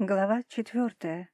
Глава четвертая.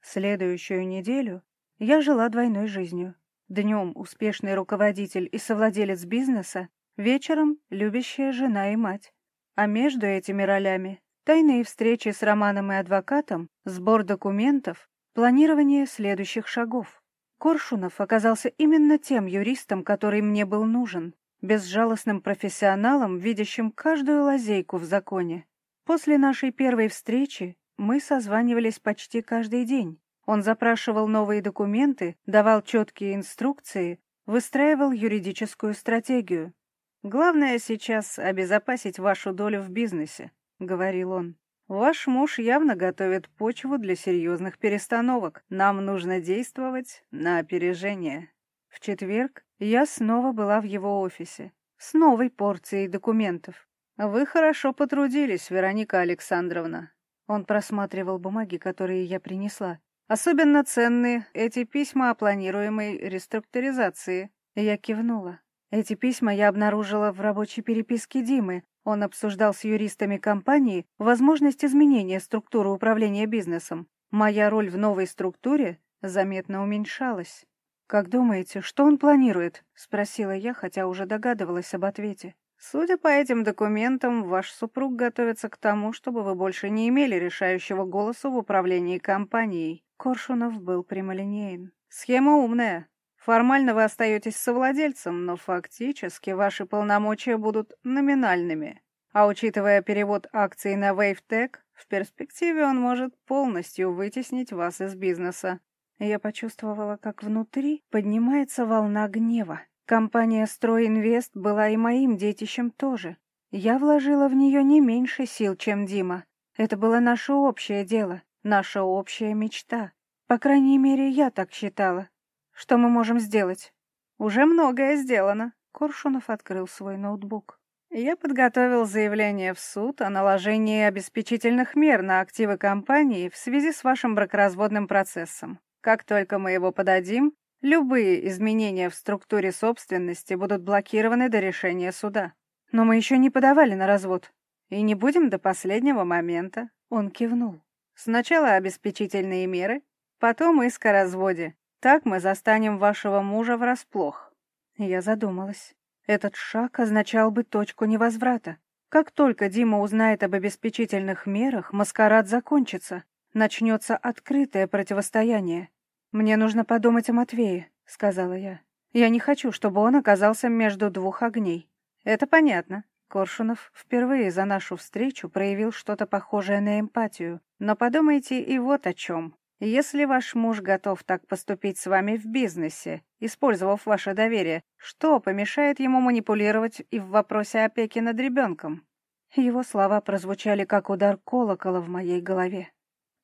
Следующую неделю я жила двойной жизнью. Днем успешный руководитель и совладелец бизнеса, вечером любящая жена и мать. А между этими ролями тайные встречи с Романом и адвокатом, сбор документов, планирование следующих шагов. Коршунов оказался именно тем юристом, который мне был нужен, безжалостным профессионалом, видящим каждую лазейку в законе. После нашей первой встречи мы созванивались почти каждый день. Он запрашивал новые документы, давал четкие инструкции, выстраивал юридическую стратегию. «Главное сейчас обезопасить вашу долю в бизнесе», — говорил он. «Ваш муж явно готовит почву для серьезных перестановок. Нам нужно действовать на опережение». В четверг я снова была в его офисе с новой порцией документов. «Вы хорошо потрудились, Вероника Александровна», он просматривал бумаги, которые я принесла. Особенно ценны эти письма о планируемой реструктуризации. Я кивнула. Эти письма я обнаружила в рабочей переписке Димы. Он обсуждал с юристами компании возможность изменения структуры управления бизнесом. Моя роль в новой структуре заметно уменьшалась. «Как думаете, что он планирует?» — спросила я, хотя уже догадывалась об ответе. Судя по этим документам, ваш супруг готовится к тому, чтобы вы больше не имели решающего голоса в управлении компанией. Коршунов был прямолинеен. Схема умная. Формально вы остаетесь совладельцем, но фактически ваши полномочия будут номинальными. А учитывая перевод акций на WaveTech, в перспективе он может полностью вытеснить вас из бизнеса. Я почувствовала, как внутри поднимается волна гнева. Компания «Стройинвест» была и моим детищем тоже. Я вложила в нее не меньше сил, чем Дима. Это было наше общее дело, наша общая мечта. По крайней мере, я так считала. Что мы можем сделать? Уже многое сделано. Коршунов открыл свой ноутбук. Я подготовил заявление в суд о наложении обеспечительных мер на активы компании в связи с вашим бракоразводным процессом. Как только мы его подадим, Любые изменения в структуре собственности будут блокированы до решения суда. Но мы еще не подавали на развод. И не будем до последнего момента. Он кивнул. Сначала обеспечительные меры, потом иск о разводе. Так мы застанем вашего мужа врасплох. Я задумалась. Этот шаг означал бы точку невозврата. Как только Дима узнает об обеспечительных мерах, маскарад закончится. Начнется открытое противостояние. «Мне нужно подумать о Матвее», — сказала я. «Я не хочу, чтобы он оказался между двух огней». «Это понятно». Коршунов впервые за нашу встречу проявил что-то похожее на эмпатию. «Но подумайте и вот о чем. Если ваш муж готов так поступить с вами в бизнесе, использовав ваше доверие, что помешает ему манипулировать и в вопросе опеки над ребенком?» Его слова прозвучали как удар колокола в моей голове.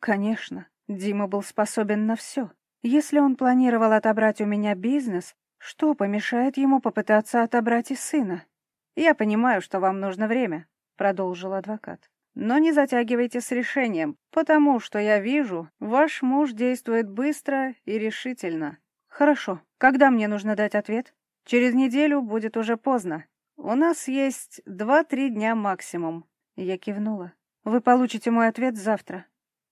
Конечно, Дима был способен на все. Если он планировал отобрать у меня бизнес, что помешает ему попытаться отобрать и сына? «Я понимаю, что вам нужно время», — продолжил адвокат. «Но не затягивайте с решением, потому что я вижу, ваш муж действует быстро и решительно». «Хорошо. Когда мне нужно дать ответ?» «Через неделю будет уже поздно. У нас есть два-три дня максимум». Я кивнула. «Вы получите мой ответ завтра».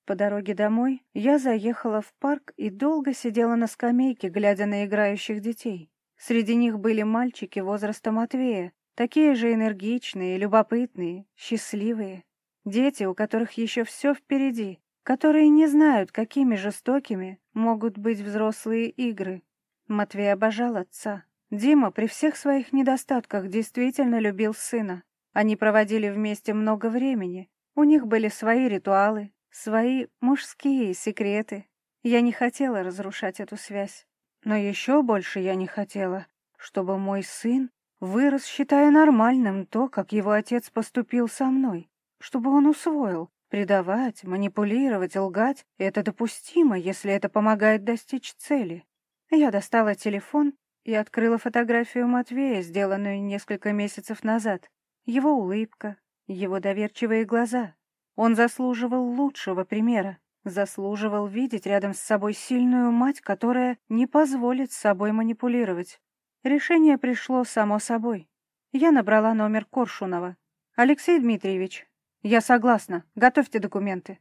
По дороге домой я заехала в парк и долго сидела на скамейке, глядя на играющих детей. Среди них были мальчики возраста Матвея, такие же энергичные, любопытные, счастливые. Дети, у которых еще все впереди, которые не знают, какими жестокими могут быть взрослые игры. Матвей обожал отца. Дима при всех своих недостатках действительно любил сына. Они проводили вместе много времени. У них были свои ритуалы, свои мужские секреты. Я не хотела разрушать эту связь. Но еще больше я не хотела, чтобы мой сын вырос, считая нормальным то, как его отец поступил со мной, чтобы он усвоил. Предавать, манипулировать, лгать — это допустимо, если это помогает достичь цели. Я достала телефон и открыла фотографию Матвея, сделанную несколько месяцев назад. Его улыбка, его доверчивые глаза. Он заслуживал лучшего примера, заслуживал видеть рядом с собой сильную мать, которая не позволит собой манипулировать. Решение пришло само собой. Я набрала номер Коршунова. «Алексей Дмитриевич, я согласна. Готовьте документы».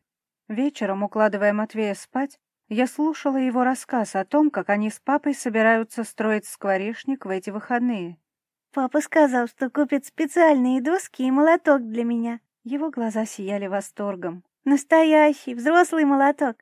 Вечером, укладывая Матвея спать, я слушала его рассказ о том, как они с папой собираются строить скворечник в эти выходные. «Папа сказал, что купит специальные доски и молоток для меня». Его глаза сияли восторгом. «Настоящий, взрослый молоток».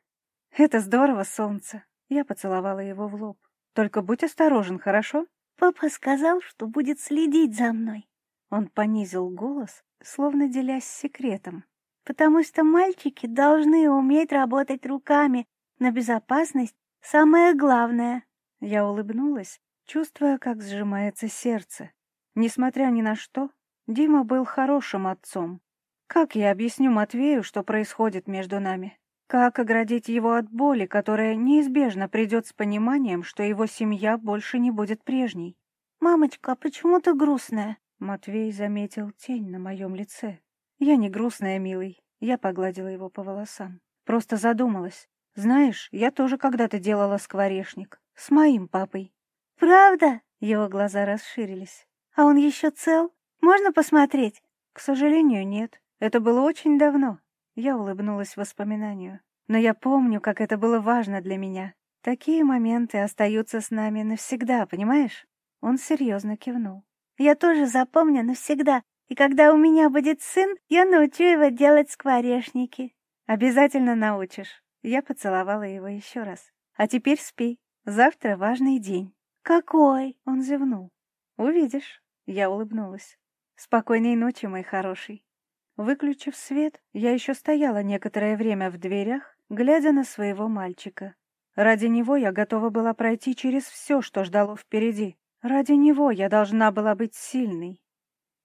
«Это здорово, солнце!» Я поцеловала его в лоб. «Только будь осторожен, хорошо?» «Папа сказал, что будет следить за мной». Он понизил голос, словно делясь секретом. «Потому что мальчики должны уметь работать руками, но безопасность — самое главное». Я улыбнулась, чувствуя, как сжимается сердце. Несмотря ни на что, Дима был хорошим отцом. Как я объясню Матвею, что происходит между нами? Как оградить его от боли, которая неизбежно придет с пониманием, что его семья больше не будет прежней? «Мамочка, а почему ты грустная?» Матвей заметил тень на моем лице. «Я не грустная, милый». Я погладила его по волосам. Просто задумалась. Знаешь, я тоже когда-то делала скворечник. С моим папой. «Правда?» Его глаза расширились. «А он еще цел? Можно посмотреть?» «К сожалению, нет. Это было очень давно». Я улыбнулась воспоминанию. Но я помню, как это было важно для меня. Такие моменты остаются с нами навсегда, понимаешь? Он серьезно кивнул. Я тоже запомню навсегда. И когда у меня будет сын, я научу его делать скворечники. Обязательно научишь. Я поцеловала его еще раз. А теперь спи. Завтра важный день. Какой? Он зевнул. Увидишь. Я улыбнулась. Спокойной ночи, мой хороший. Выключив свет, я еще стояла некоторое время в дверях, глядя на своего мальчика. Ради него я готова была пройти через все, что ждало впереди. Ради него я должна была быть сильной.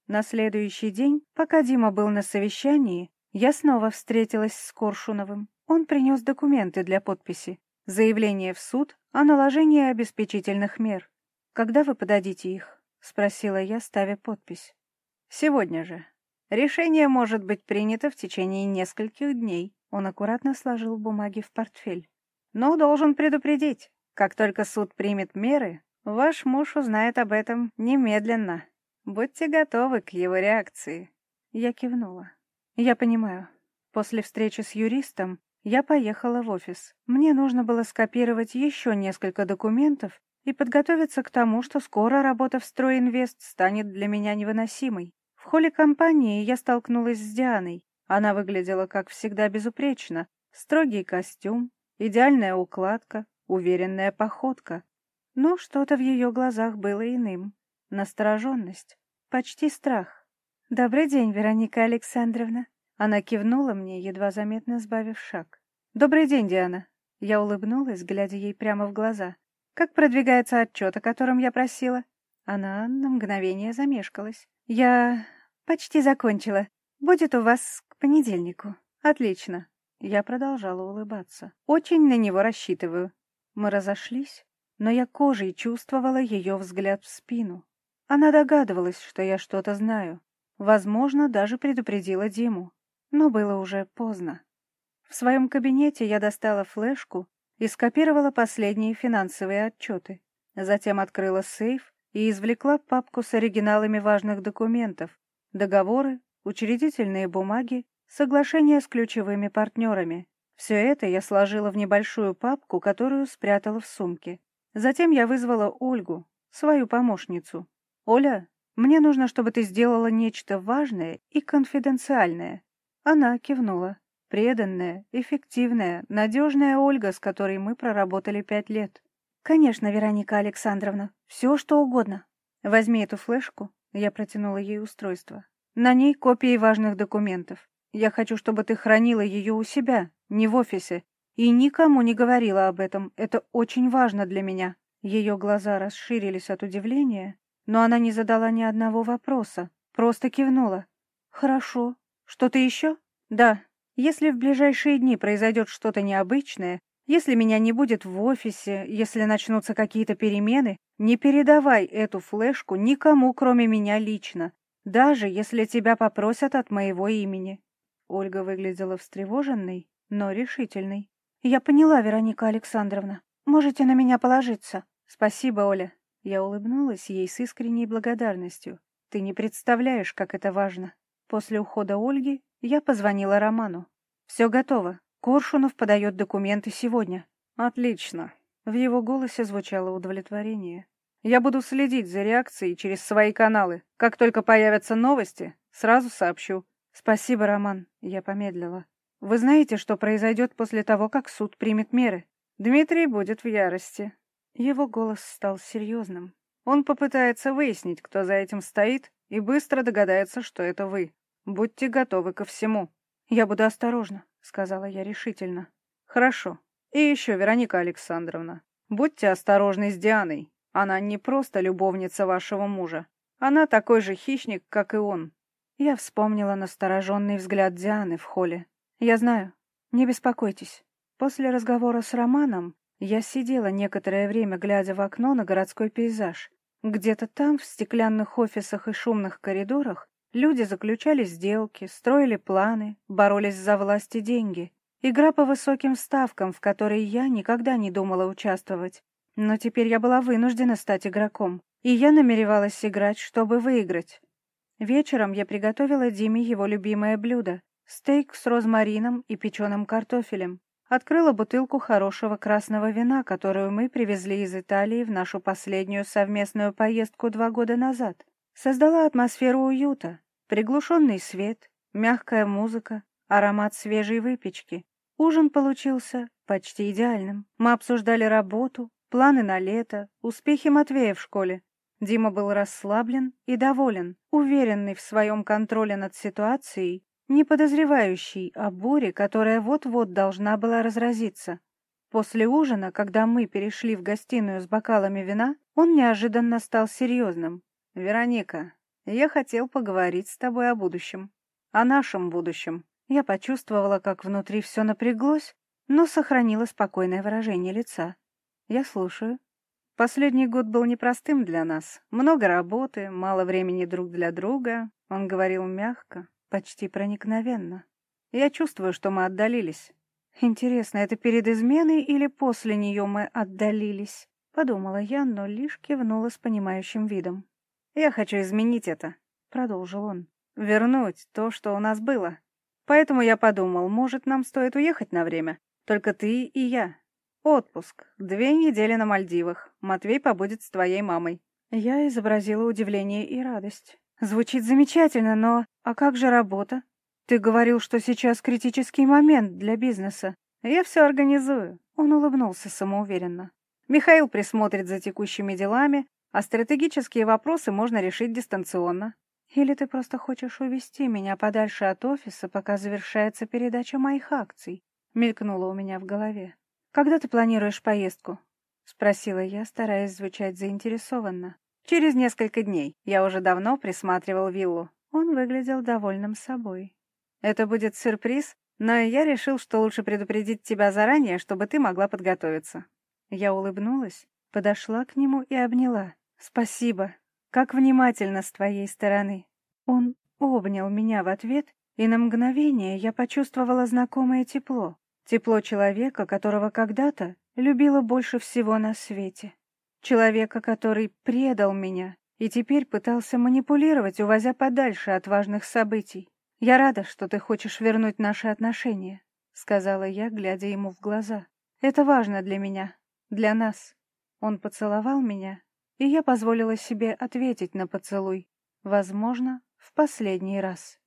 На следующий день, пока Дима был на совещании, я снова встретилась с Коршуновым. Он принес документы для подписи. Заявление в суд о наложении обеспечительных мер. «Когда вы подадите их?» — спросила я, ставя подпись. «Сегодня же. Решение может быть принято в течение нескольких дней». Он аккуратно сложил бумаги в портфель. «Но должен предупредить, как только суд примет меры, Ваш муж узнает об этом немедленно. Будьте готовы к его реакции. Я кивнула. Я понимаю. После встречи с юристом я поехала в офис. Мне нужно было скопировать еще несколько документов и подготовиться к тому, что скоро работа в Стройинвест станет для меня невыносимой. Холле компании я столкнулась с Дианой. Она выглядела, как всегда, безупречно. Строгий костюм, идеальная укладка, уверенная походка. Но что-то в ее глазах было иным. Настороженность, почти страх. «Добрый день, Вероника Александровна!» Она кивнула мне, едва заметно сбавив шаг. «Добрый день, Диана!» Я улыбнулась, глядя ей прямо в глаза. «Как продвигается отчет, о котором я просила?» Она на мгновение замешкалась. «Я почти закончила. Будет у вас к понедельнику. Отлично». Я продолжала улыбаться. «Очень на него рассчитываю». Мы разошлись, но я кожей чувствовала ее взгляд в спину. Она догадывалась, что я что-то знаю. Возможно, даже предупредила Диму. Но было уже поздно. В своем кабинете я достала флешку и скопировала последние финансовые отчеты. Затем открыла сейф и извлекла папку с оригиналами важных документов, договоры, учредительные бумаги, соглашения с ключевыми партнерами. Все это я сложила в небольшую папку, которую спрятала в сумке. Затем я вызвала Ольгу, свою помощницу. «Оля, мне нужно, чтобы ты сделала нечто важное и конфиденциальное». Она кивнула. Преданная, эффективная, надежная Ольга, с которой мы проработали пять лет. «Конечно, Вероника Александровна, все что угодно. Возьми эту флешку». Я протянула ей устройство. На ней копии важных документов. Я хочу, чтобы ты хранила ее у себя, не в офисе, и никому не говорила об этом. Это очень важно для меня. Ее глаза расширились от удивления, но она не задала ни одного вопроса, просто кивнула. «Хорошо. Что-то еще?» «Да. Если в ближайшие дни произойдет что-то необычное, если меня не будет в офисе, если начнутся какие-то перемены, не передавай эту флешку никому, кроме меня лично, даже если тебя попросят от моего имени». Ольга выглядела встревоженной, но решительной. «Я поняла, Вероника Александровна. Можете на меня положиться». «Спасибо, Оля». Я улыбнулась ей с искренней благодарностью. «Ты не представляешь, как это важно». После ухода Ольги я позвонила Роману. «Все готово. Коршунов подает документы сегодня. Отлично. В его голосе звучало удовлетворение. Я буду следить за реакцией через свои каналы. Как только появятся новости, сразу сообщу. Спасибо, Роман. Я помедлила. Вы знаете, что произойдет после того, как суд примет меры? Дмитрий будет в ярости. Его голос стал серьезным. Он попытается выяснить, кто за этим стоит, и быстро догадается, что это вы. Будьте готовы ко всему. Я буду осторожна, сказала я решительно. Хорошо. И еще, Вероника Александровна, будьте осторожны с Дианой. Она не просто любовница вашего мужа. Она такой же хищник, как и он. Я вспомнила настороженный взгляд Дианы в холле. Я знаю. Не беспокойтесь. После разговора с Романом я сидела некоторое время, глядя в окно на городской пейзаж. Где-то там, в стеклянных офисах и шумных коридорах, люди заключали сделки, строили планы, боролись за власть и деньги. Игра по высоким ставкам, в которой я никогда не думала участвовать. Но теперь я была вынуждена стать игроком, и я намеревалась играть, чтобы выиграть. Вечером я приготовила Диме его любимое блюдо — стейк с розмарином и печеным картофелем. Открыла бутылку хорошего красного вина, которую мы привезли из Италии в нашу последнюю совместную поездку два года назад. Создала атмосферу уюта, приглушенный свет, мягкая музыка, аромат свежей выпечки. Ужин получился почти идеальным. Мы обсуждали работу, планы на лето, успехи Матвея в школе. Дима был расслаблен и доволен, уверенный в своем контроле над ситуацией не подозревающий о буре, которая вот-вот должна была разразиться. После ужина, когда мы перешли в гостиную с бокалами вина, он неожиданно стал серьезным. «Вероника, я хотел поговорить с тобой о будущем. О нашем будущем». Я почувствовала, как внутри все напряглось, но сохранила спокойное выражение лица. «Я слушаю». Последний год был непростым для нас. Много работы, мало времени друг для друга. Он говорил мягко, почти проникновенно. Я чувствую, что мы отдалились. Интересно, это перед изменой или после нее мы отдалились? Подумала я, но лишь кивнула с понимающим видом. Я хочу изменить это, продолжил он. Вернуть то, что у нас было. Поэтому я подумал, может, нам стоит уехать на время. Только ты и я. Отпуск. Две недели на Мальдивах. Матвей побудет с твоей мамой. Я изобразила удивление и радость. Звучит замечательно, но... А как же работа? Ты говорил, что сейчас критический момент для бизнеса. Я все организую. Он улыбнулся самоуверенно. Михаил присмотрит за текущими делами, а стратегические вопросы можно решить дистанционно. Или ты просто хочешь увести меня подальше от офиса, пока завершается передача моих акций? Мелькнуло у меня в голове. Когда ты планируешь поездку? Спросила я, стараясь звучать заинтересованно. Через несколько дней. Я уже давно присматривал виллу. Он выглядел довольным собой. Это будет сюрприз, но я решил, что лучше предупредить тебя заранее, чтобы ты могла подготовиться. Я улыбнулась, подошла к нему и обняла. Спасибо. Как внимательно с твоей стороны. Он обнял меня в ответ, и на мгновение я почувствовала знакомое тепло. Тепло человека, которого когда-то любила больше всего на свете. Человека, который предал меня и теперь пытался манипулировать, увозя подальше от важных событий. «Я рада, что ты хочешь вернуть наши отношения», — сказала я, глядя ему в глаза. «Это важно для меня, для нас». Он поцеловал меня, и я позволила себе ответить на поцелуй. Возможно, в последний раз.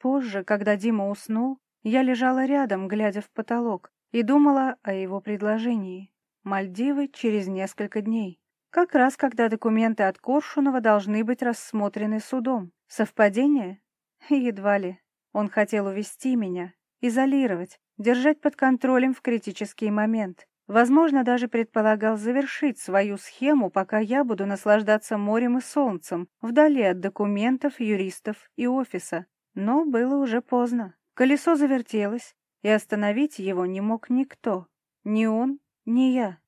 Позже, когда Дима уснул, я лежала рядом, глядя в потолок, и думала о его предложении. Мальдивы через несколько дней. Как раз когда документы от Коршунова должны быть рассмотрены судом. Совпадение? Едва ли. Он хотел увести меня, изолировать, держать под контролем в критический момент. Возможно, даже предполагал завершить свою схему, пока я буду наслаждаться морем и солнцем, вдали от документов, юристов и офиса. Но было уже поздно. Колесо завертелось, и остановить его не мог никто. Ни он, ни я.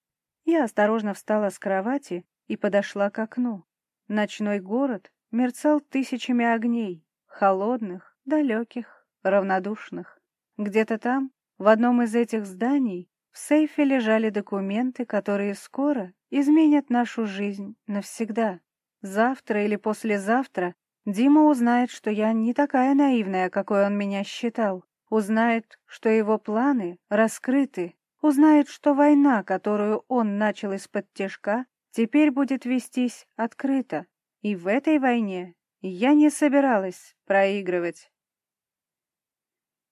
Я осторожно встала с кровати и подошла к окну. Ночной город мерцал тысячами огней, холодных, далеких, равнодушных. Где-то там, в одном из этих зданий, в сейфе лежали документы, которые скоро изменят нашу жизнь навсегда. Завтра или послезавтра Дима узнает, что я не такая наивная, какой он меня считал. Узнает, что его планы раскрыты, узнает, что война, которую он начал из-под тяжка, теперь будет вестись открыто. И в этой войне я не собиралась проигрывать.